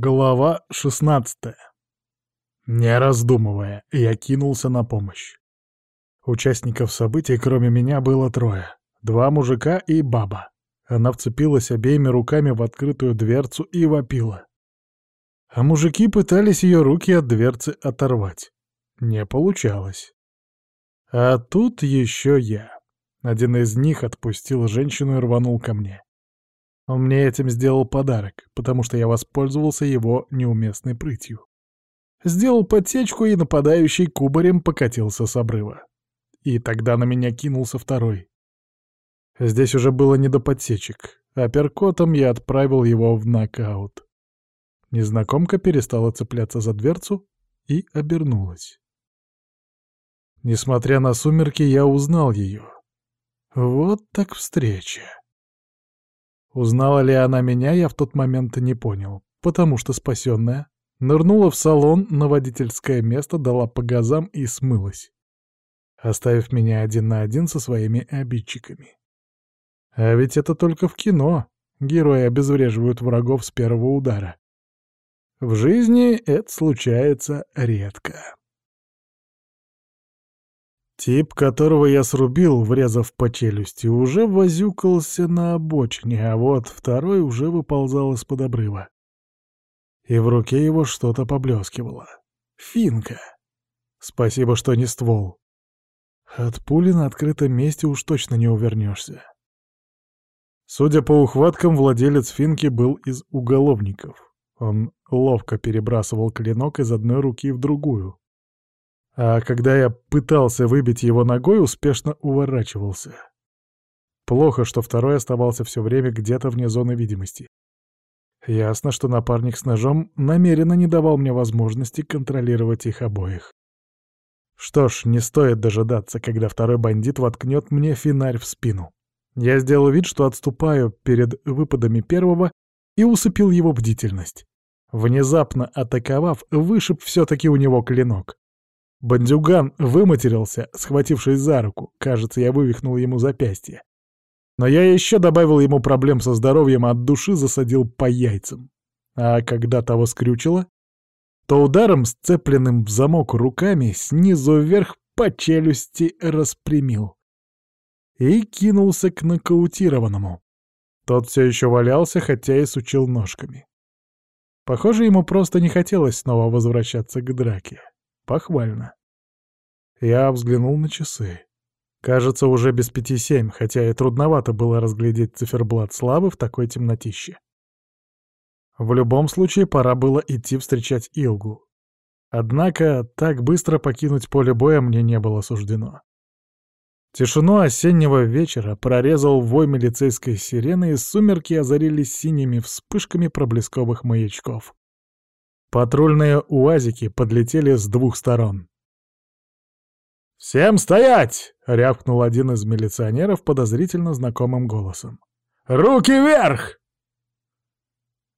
Глава 16 Не раздумывая, я кинулся на помощь. Участников событий, кроме меня, было трое. Два мужика и баба. Она вцепилась обеими руками в открытую дверцу и вопила. А мужики пытались ее руки от дверцы оторвать. Не получалось. А тут еще я. Один из них отпустил женщину и рванул ко мне. Он мне этим сделал подарок, потому что я воспользовался его неуместной прытью. Сделал подсечку, и нападающий кубарем покатился с обрыва. И тогда на меня кинулся второй. Здесь уже было не до подсечек. Апперкотом я отправил его в нокаут. Незнакомка перестала цепляться за дверцу и обернулась. Несмотря на сумерки, я узнал ее. Вот так встреча. Узнала ли она меня, я в тот момент не понял, потому что спасенная нырнула в салон на водительское место, дала по газам и смылась, оставив меня один на один со своими обидчиками. А ведь это только в кино. Герои обезвреживают врагов с первого удара. В жизни это случается редко. Тип, которого я срубил, врезав по челюсти, уже возюкался на обочине, а вот второй уже выползал из-под обрыва. И в руке его что-то поблескивало. Финка. Спасибо, что не ствол. От пули на открытом месте уж точно не увернешься. Судя по ухваткам, владелец финки был из уголовников. Он ловко перебрасывал клинок из одной руки в другую, а когда я пытался выбить его ногой, успешно уворачивался. Плохо, что второй оставался все время где-то вне зоны видимости. Ясно, что напарник с ножом намеренно не давал мне возможности контролировать их обоих. Что ж, не стоит дожидаться, когда второй бандит воткнет мне фонарь в спину. Я сделал вид, что отступаю перед выпадами первого и усыпил его бдительность. Внезапно атаковав, вышиб все-таки у него клинок. Бандюган выматерился, схватившись за руку. Кажется, я вывихнул ему запястье. Но я еще добавил ему проблем со здоровьем, от души засадил по яйцам. А когда того скрючило, то ударом, сцепленным в замок руками, снизу вверх по челюсти распрямил. И кинулся к нокаутированному. Тот все еще валялся, хотя и сучил ножками. Похоже, ему просто не хотелось снова возвращаться к драке. Похвально. Я взглянул на часы. Кажется, уже без пяти семь, хотя и трудновато было разглядеть циферблат славы в такой темнотище. В любом случае, пора было идти встречать Илгу. Однако так быстро покинуть поле боя мне не было суждено. Тишину осеннего вечера прорезал вой милицейской сирены, и сумерки озарились синими вспышками проблесковых маячков. Патрульные УАЗики подлетели с двух сторон. «Всем стоять!» — рявкнул один из милиционеров подозрительно знакомым голосом. «Руки вверх!»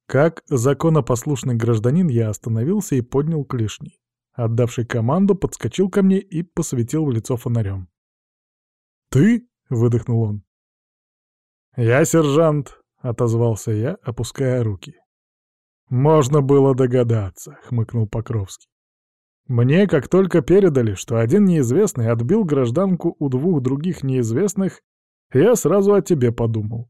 Как законопослушный гражданин я остановился и поднял клешни. Отдавший команду, подскочил ко мне и посветил в лицо фонарем. «Ты?» — выдохнул он. «Я сержант», — отозвался я, опуская руки. «Можно было догадаться», — хмыкнул Покровский. «Мне как только передали, что один неизвестный отбил гражданку у двух других неизвестных, я сразу о тебе подумал».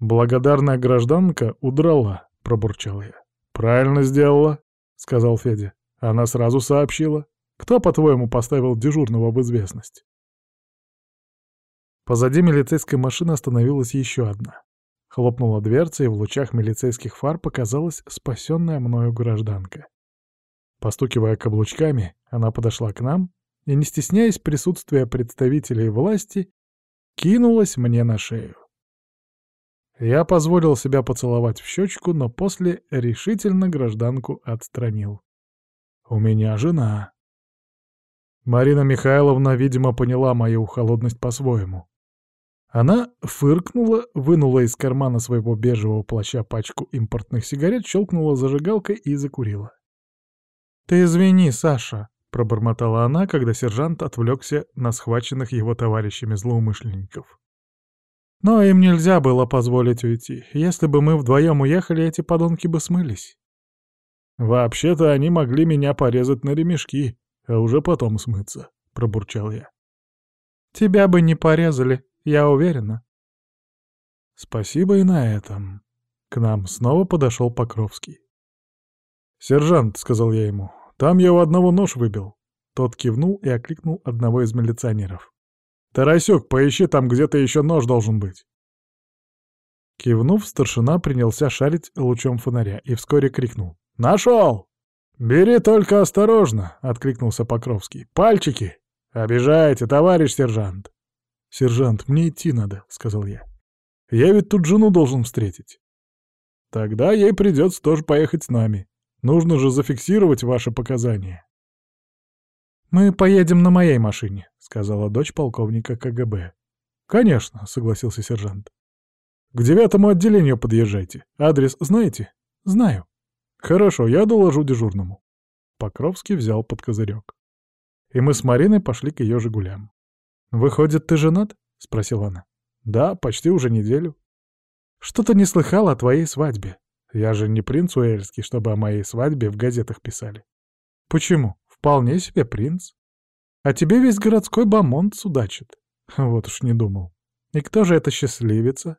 «Благодарная гражданка удрала», — пробурчал я. «Правильно сделала», — сказал Федя. Она сразу сообщила. «Кто, по-твоему, поставил дежурного в известность?» Позади милицейской машины остановилась еще одна. Хлопнула дверца, и в лучах милицейских фар показалась спасенная мною гражданка. Постукивая каблучками, она подошла к нам и, не стесняясь присутствия представителей власти, кинулась мне на шею. Я позволил себя поцеловать в щечку, но после решительно гражданку отстранил. «У меня жена». Марина Михайловна, видимо, поняла мою холодность по-своему. Она фыркнула, вынула из кармана своего бежевого плаща пачку импортных сигарет, щелкнула зажигалкой и закурила. «Ты извини, Саша», — пробормотала она, когда сержант отвлекся на схваченных его товарищами злоумышленников. Но им нельзя было позволить уйти. Если бы мы вдвоем уехали, эти подонки бы смылись. Вообще-то они могли меня порезать на ремешки, а уже потом смыться, — пробурчал я. Тебя бы не порезали, я уверена. Спасибо и на этом. К нам снова подошел Покровский. «Сержант», — сказал я ему, — «там я у одного нож выбил». Тот кивнул и окликнул одного из милиционеров. «Тарасюк, поищи, там где-то еще нож должен быть». Кивнув, старшина принялся шарить лучом фонаря и вскоре крикнул. «Нашел!» «Бери только осторожно!» — откликнулся Покровский. «Пальчики! Обижаете, товарищ сержант!» «Сержант, мне идти надо», — сказал я. «Я ведь тут жену должен встретить». «Тогда ей придется тоже поехать с нами. Нужно же зафиксировать ваши показания». «Мы поедем на моей машине», — сказала дочь полковника КГБ. «Конечно», — согласился сержант. «К девятому отделению подъезжайте. Адрес знаете?» «Знаю». «Хорошо, я доложу дежурному». Покровский взял под козырек. И мы с Мариной пошли к ее «Жигулям». «Выходит, ты женат?» — спросила она. «Да, почти уже неделю». «Что-то не слыхал о твоей свадьбе. Я же не принц Уэльский, чтобы о моей свадьбе в газетах писали». «Почему? Вполне себе принц. А тебе весь городской бомонд судачит». Вот уж не думал. И кто же эта счастливица?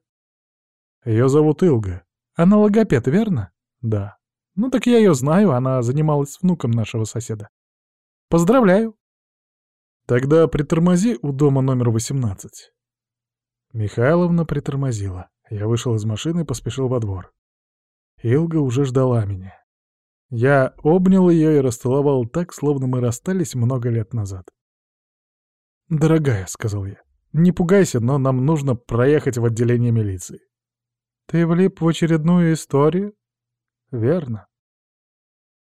Ее зовут Илга. Она логопед, верно? Да. Ну так я ее знаю, она занималась внуком нашего соседа. Поздравляю. Тогда притормози у дома номер 18. Михайловна притормозила. Я вышел из машины и поспешил во двор. Илга уже ждала меня. Я обнял ее и расцеловал так, словно мы расстались много лет назад. «Дорогая», — сказал я, — «не пугайся, но нам нужно проехать в отделение милиции». «Ты влип в очередную историю?» «Верно.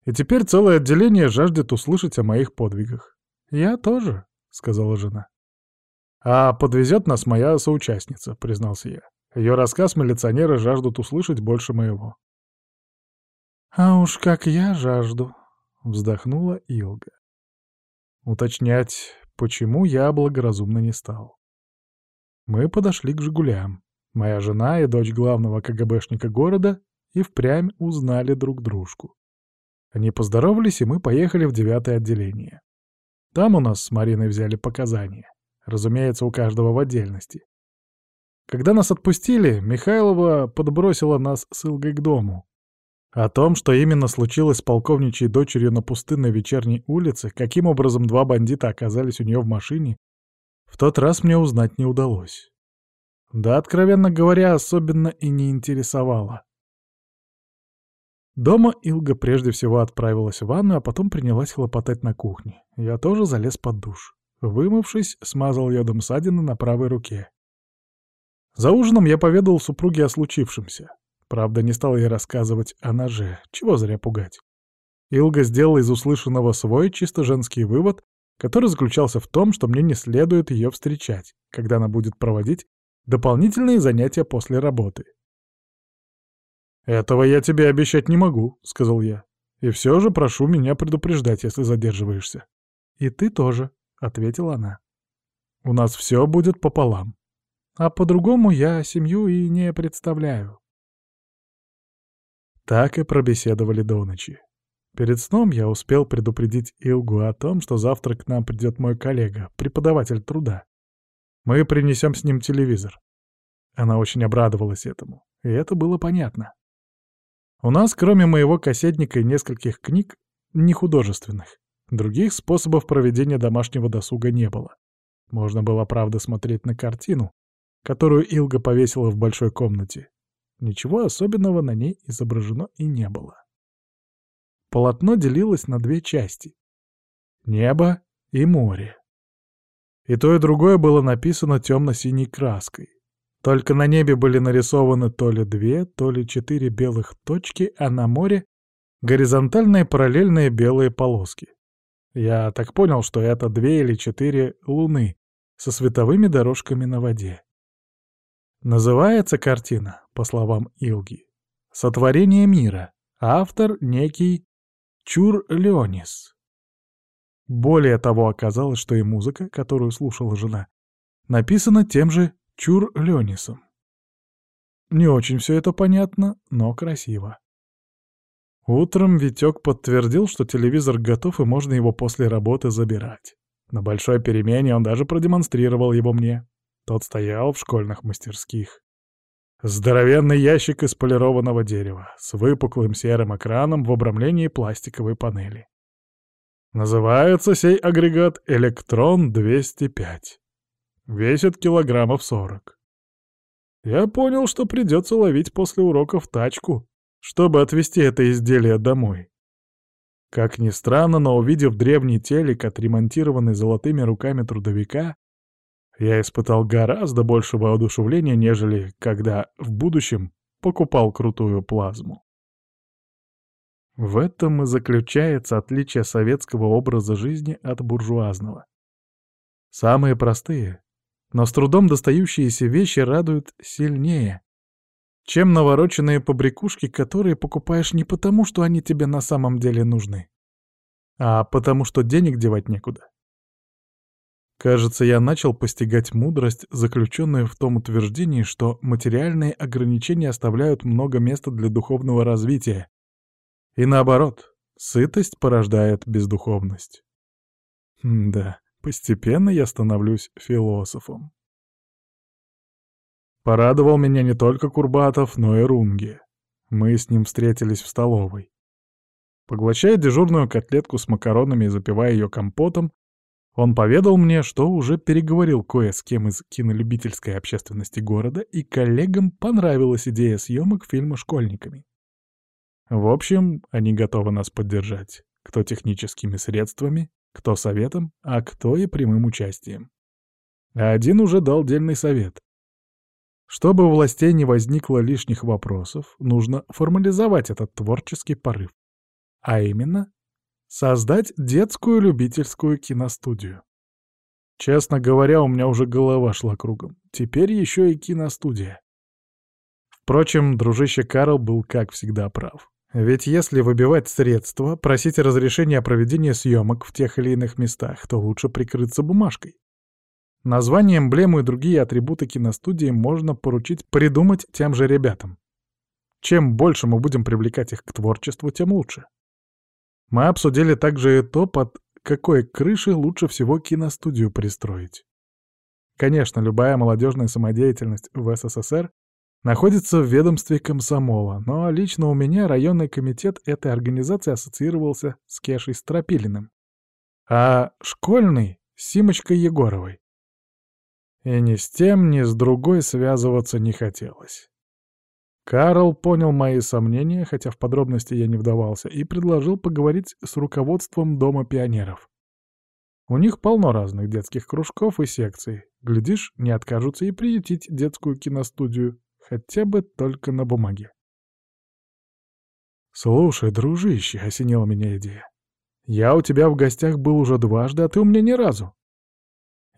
И теперь целое отделение жаждет услышать о моих подвигах. Я тоже», — сказала жена. «А подвезет нас моя соучастница», — признался я. Ее рассказ милиционеры жаждут услышать больше моего. «А уж как я жажду», — вздохнула Илга. Уточнять, почему я благоразумно не стал. Мы подошли к «Жигулям». Моя жена и дочь главного КГБшника города и впрямь узнали друг дружку. Они поздоровались, и мы поехали в девятое отделение. Там у нас с Мариной взяли показания. Разумеется, у каждого в отдельности. Когда нас отпустили, Михайлова подбросила нас с Илгой к дому. О том, что именно случилось с полковничьей дочерью на пустынной вечерней улице, каким образом два бандита оказались у нее в машине, в тот раз мне узнать не удалось. Да, откровенно говоря, особенно и не интересовало. Дома Илга прежде всего отправилась в ванну, а потом принялась хлопотать на кухне. Я тоже залез под душ. Вымывшись, смазал йодом ссадины на правой руке. За ужином я поведал супруге о случившемся. Правда, не стал ей рассказывать о ноже, чего зря пугать. Илга сделала из услышанного свой чисто женский вывод, который заключался в том, что мне не следует ее встречать, когда она будет проводить дополнительные занятия после работы. «Этого я тебе обещать не могу», — сказал я. «И все же прошу меня предупреждать, если задерживаешься». «И ты тоже», — ответила она. «У нас все будет пополам. А по-другому я семью и не представляю». Так и пробеседовали до ночи. Перед сном я успел предупредить Илгу о том, что завтра к нам придет мой коллега, преподаватель труда. Мы принесем с ним телевизор. Она очень обрадовалась этому, и это было понятно. У нас, кроме моего кассетника и нескольких книг, не художественных, других способов проведения домашнего досуга не было. Можно было, правда, смотреть на картину, которую Илга повесила в большой комнате, Ничего особенного на ней изображено и не было. Полотно делилось на две части — небо и море. И то, и другое было написано темно-синей краской. Только на небе были нарисованы то ли две, то ли четыре белых точки, а на море — горизонтальные параллельные белые полоски. Я так понял, что это две или четыре луны со световыми дорожками на воде. Называется картина, по словам Илги, «Сотворение мира». Автор некий Чур Леонис. Более того, оказалось, что и музыка, которую слушала жена, написана тем же Чур Ленисом. Не очень все это понятно, но красиво. Утром Витек подтвердил, что телевизор готов и можно его после работы забирать. На большой перемене он даже продемонстрировал его мне. Тот стоял в школьных мастерских. Здоровенный ящик из полированного дерева с выпуклым серым экраном в обрамлении пластиковой панели. Называется сей агрегат «Электрон-205». Весит килограммов сорок. Я понял, что придется ловить после уроков тачку, чтобы отвезти это изделие домой. Как ни странно, но увидев древний телек, отремонтированный золотыми руками трудовика, я испытал гораздо больше воодушевления, нежели когда в будущем покупал крутую плазму. В этом и заключается отличие советского образа жизни от буржуазного. Самые простые, но с трудом достающиеся вещи радуют сильнее, чем навороченные побрякушки, которые покупаешь не потому, что они тебе на самом деле нужны, а потому что денег девать некуда. Кажется, я начал постигать мудрость, заключенную в том утверждении, что материальные ограничения оставляют много места для духовного развития. И наоборот, сытость порождает бездуховность. М да, постепенно я становлюсь философом. Порадовал меня не только Курбатов, но и Рунги. Мы с ним встретились в столовой. Поглощая дежурную котлетку с макаронами и запивая ее компотом, он поведал мне, что уже переговорил кое с кем из кинолюбительской общественности города, и коллегам понравилась идея съемок фильма «Школьниками». В общем, они готовы нас поддержать. Кто техническими средствами, кто советом, а кто и прямым участием. Один уже дал дельный совет. Чтобы у властей не возникло лишних вопросов, нужно формализовать этот творческий порыв. А именно, создать детскую любительскую киностудию. Честно говоря, у меня уже голова шла кругом. Теперь еще и киностудия. Впрочем, дружище Карл был, как всегда, прав. Ведь если выбивать средства, просить разрешения о проведении съемок в тех или иных местах, то лучше прикрыться бумажкой. Название, эмблему и другие атрибуты киностудии можно поручить придумать тем же ребятам. Чем больше мы будем привлекать их к творчеству, тем лучше. Мы обсудили также и то, под какой крышей лучше всего киностудию пристроить. Конечно, любая молодежная самодеятельность в СССР находится в ведомстве комсомола, но лично у меня районный комитет этой организации ассоциировался с Кешей Стропилиным, а школьный — с Симочкой Егоровой. И ни с тем, ни с другой связываться не хотелось. Карл понял мои сомнения, хотя в подробности я не вдавался, и предложил поговорить с руководством Дома пионеров. У них полно разных детских кружков и секций. Глядишь, не откажутся и приютить детскую киностудию, хотя бы только на бумаге. «Слушай, дружище», — осенила меня идея, — «я у тебя в гостях был уже дважды, а ты у меня ни разу.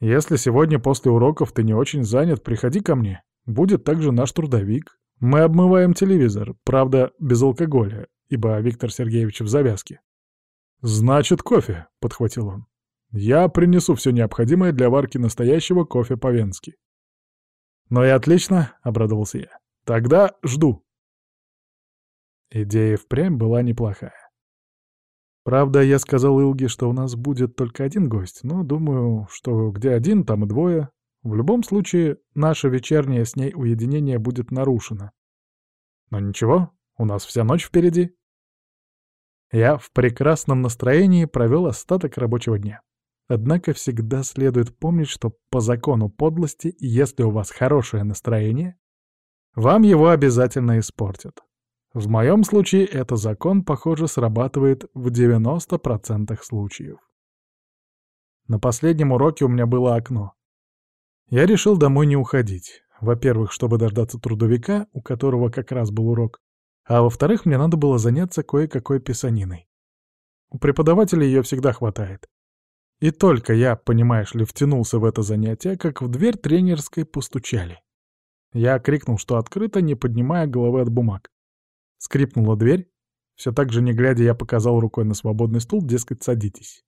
Если сегодня после уроков ты не очень занят, приходи ко мне. Будет также наш трудовик. Мы обмываем телевизор, правда, без алкоголя, ибо Виктор Сергеевич в завязке. «Значит, кофе», — подхватил он. «Я принесу все необходимое для варки настоящего кофе по-венски». «Ну и отлично», — обрадовался я. «Тогда жду». Идея впрямь была неплохая. Правда, я сказал Илге, что у нас будет только один гость, но думаю, что где один, там и двое. В любом случае, наше вечернее с ней уединение будет нарушено. Но ничего, у нас вся ночь впереди. Я в прекрасном настроении провел остаток рабочего дня. Однако всегда следует помнить, что по закону подлости, если у вас хорошее настроение, вам его обязательно испортят. В моем случае этот закон, похоже, срабатывает в 90% случаев. На последнем уроке у меня было окно. Я решил домой не уходить. Во-первых, чтобы дождаться трудовика, у которого как раз был урок, а во-вторых, мне надо было заняться кое-какой писаниной. У преподавателя ее всегда хватает. И только я, понимаешь ли, втянулся в это занятие, как в дверь тренерской постучали. Я крикнул, что открыто, не поднимая головы от бумаг. Скрипнула дверь. Все так же, не глядя, я показал рукой на свободный стул, дескать, садитесь.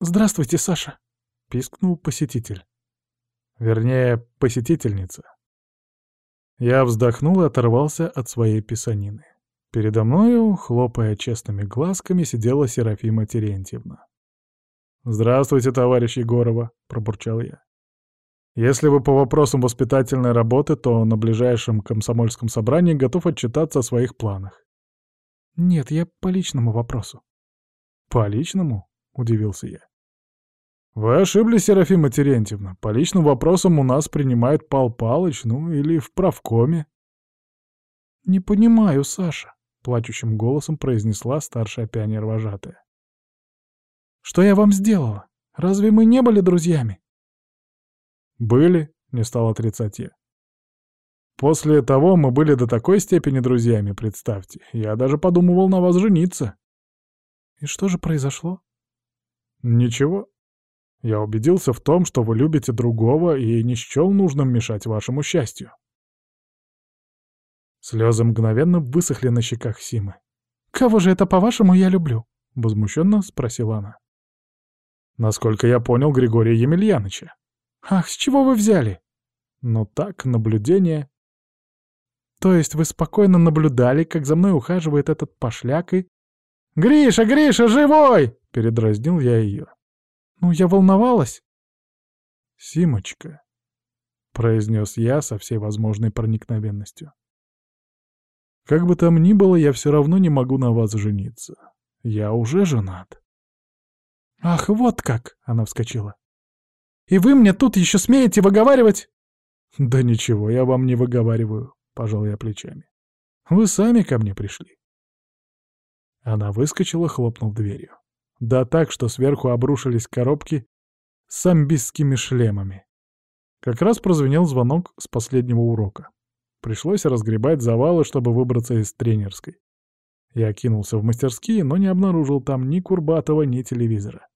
«Здравствуйте, Саша!» — пискнул посетитель. Вернее, посетительница. Я вздохнул и оторвался от своей писанины. Передо мною, хлопая честными глазками, сидела Серафима Терентьевна. «Здравствуйте, товарищ Егорова», — пробурчал я. «Если вы по вопросам воспитательной работы, то на ближайшем комсомольском собрании готов отчитаться о своих планах». «Нет, я по личному вопросу». «По личному?» — удивился я. «Вы ошиблись, Серафима Терентьевна. По личным вопросам у нас принимает Пал Палыч, ну или в правкоме». «Не понимаю, Саша», — плачущим голосом произнесла старшая пионер-вожатая. «Что я вам сделала? Разве мы не были друзьями?» «Были», — не стал отрицать я. «После того мы были до такой степени друзьями, представьте. Я даже подумывал на вас жениться». «И что же произошло?» «Ничего. Я убедился в том, что вы любите другого и не счел нужным мешать вашему счастью». Слезы мгновенно высохли на щеках Симы. «Кого же это, по-вашему, я люблю?» — возмущенно спросила она. «Насколько я понял, Григория Емельяновича». «Ах, с чего вы взяли?» «Ну так, наблюдение». «То есть вы спокойно наблюдали, как за мной ухаживает этот пошляк и...» «Гриша, Гриша, живой!» — передразнил я ее. «Ну, я волновалась». «Симочка», — произнес я со всей возможной проникновенностью. Как бы там ни было, я все равно не могу на вас жениться. Я уже женат. Ах, вот как! Она вскочила. И вы мне тут еще смеете выговаривать? Да ничего, я вам не выговариваю, пожал я плечами. Вы сами ко мне пришли. Она выскочила, хлопнув дверью. Да так, что сверху обрушились коробки с амбистскими шлемами. Как раз прозвенел звонок с последнего урока. Пришлось разгребать завалы, чтобы выбраться из тренерской. Я кинулся в мастерские, но не обнаружил там ни Курбатова, ни телевизора.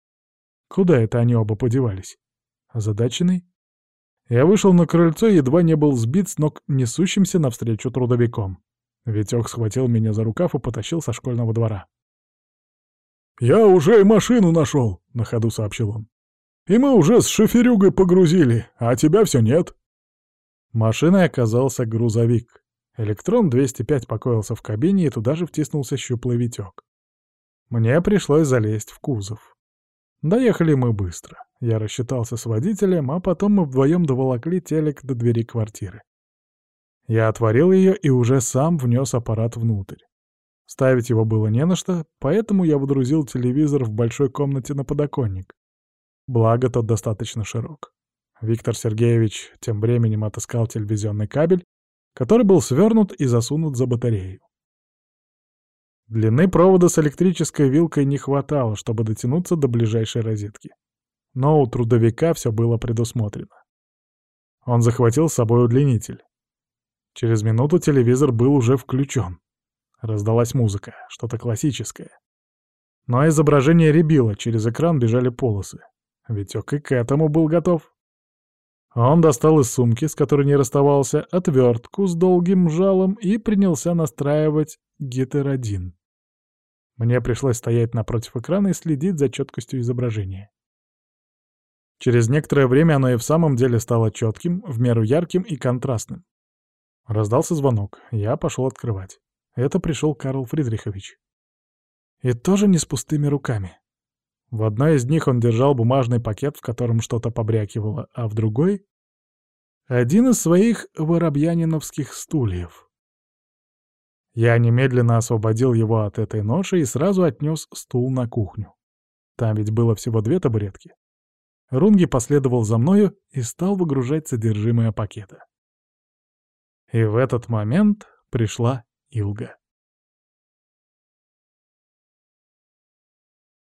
Куда это они оба подевались? Озадаченный? Я вышел на крыльцо и едва не был сбит с ног несущимся навстречу трудовиком. Витек схватил меня за рукав и потащил со школьного двора. «Я уже и машину нашел», — на ходу сообщил он. «И мы уже с шоферюгой погрузили, а тебя все нет». Машиной оказался грузовик. Электрон 205 покоился в кабине, и туда же втиснулся щуплый Витек. Мне пришлось залезть в кузов. Доехали мы быстро. Я рассчитался с водителем, а потом мы вдвоем доволокли телек до двери квартиры. Я отворил ее и уже сам внес аппарат внутрь. Ставить его было не на что, поэтому я водрузил телевизор в большой комнате на подоконник. Благо, тот достаточно широк. Виктор Сергеевич тем временем отыскал телевизионный кабель, который был свернут и засунут за батарею. Длины провода с электрической вилкой не хватало, чтобы дотянуться до ближайшей розетки. Но у трудовика все было предусмотрено. Он захватил с собой удлинитель. Через минуту телевизор был уже включен. Раздалась музыка, что-то классическое. Но изображение рябило, через экран бежали полосы. Витек и к этому был готов. Он достал из сумки, с которой не расставался, отвертку с долгим жалом и принялся настраивать гетеродин. Мне пришлось стоять напротив экрана и следить за четкостью изображения. Через некоторое время оно и в самом деле стало четким, в меру ярким и контрастным. Раздался звонок, я пошел открывать. Это пришел Карл Фридрихович. И тоже не с пустыми руками. В одной из них он держал бумажный пакет, в котором что-то побрякивало, а в другой — один из своих воробьяниновских стульев. Я немедленно освободил его от этой ноши и сразу отнес стул на кухню. Там ведь было всего две табуретки. Рунги последовал за мною и стал выгружать содержимое пакета. И в этот момент пришла Илга.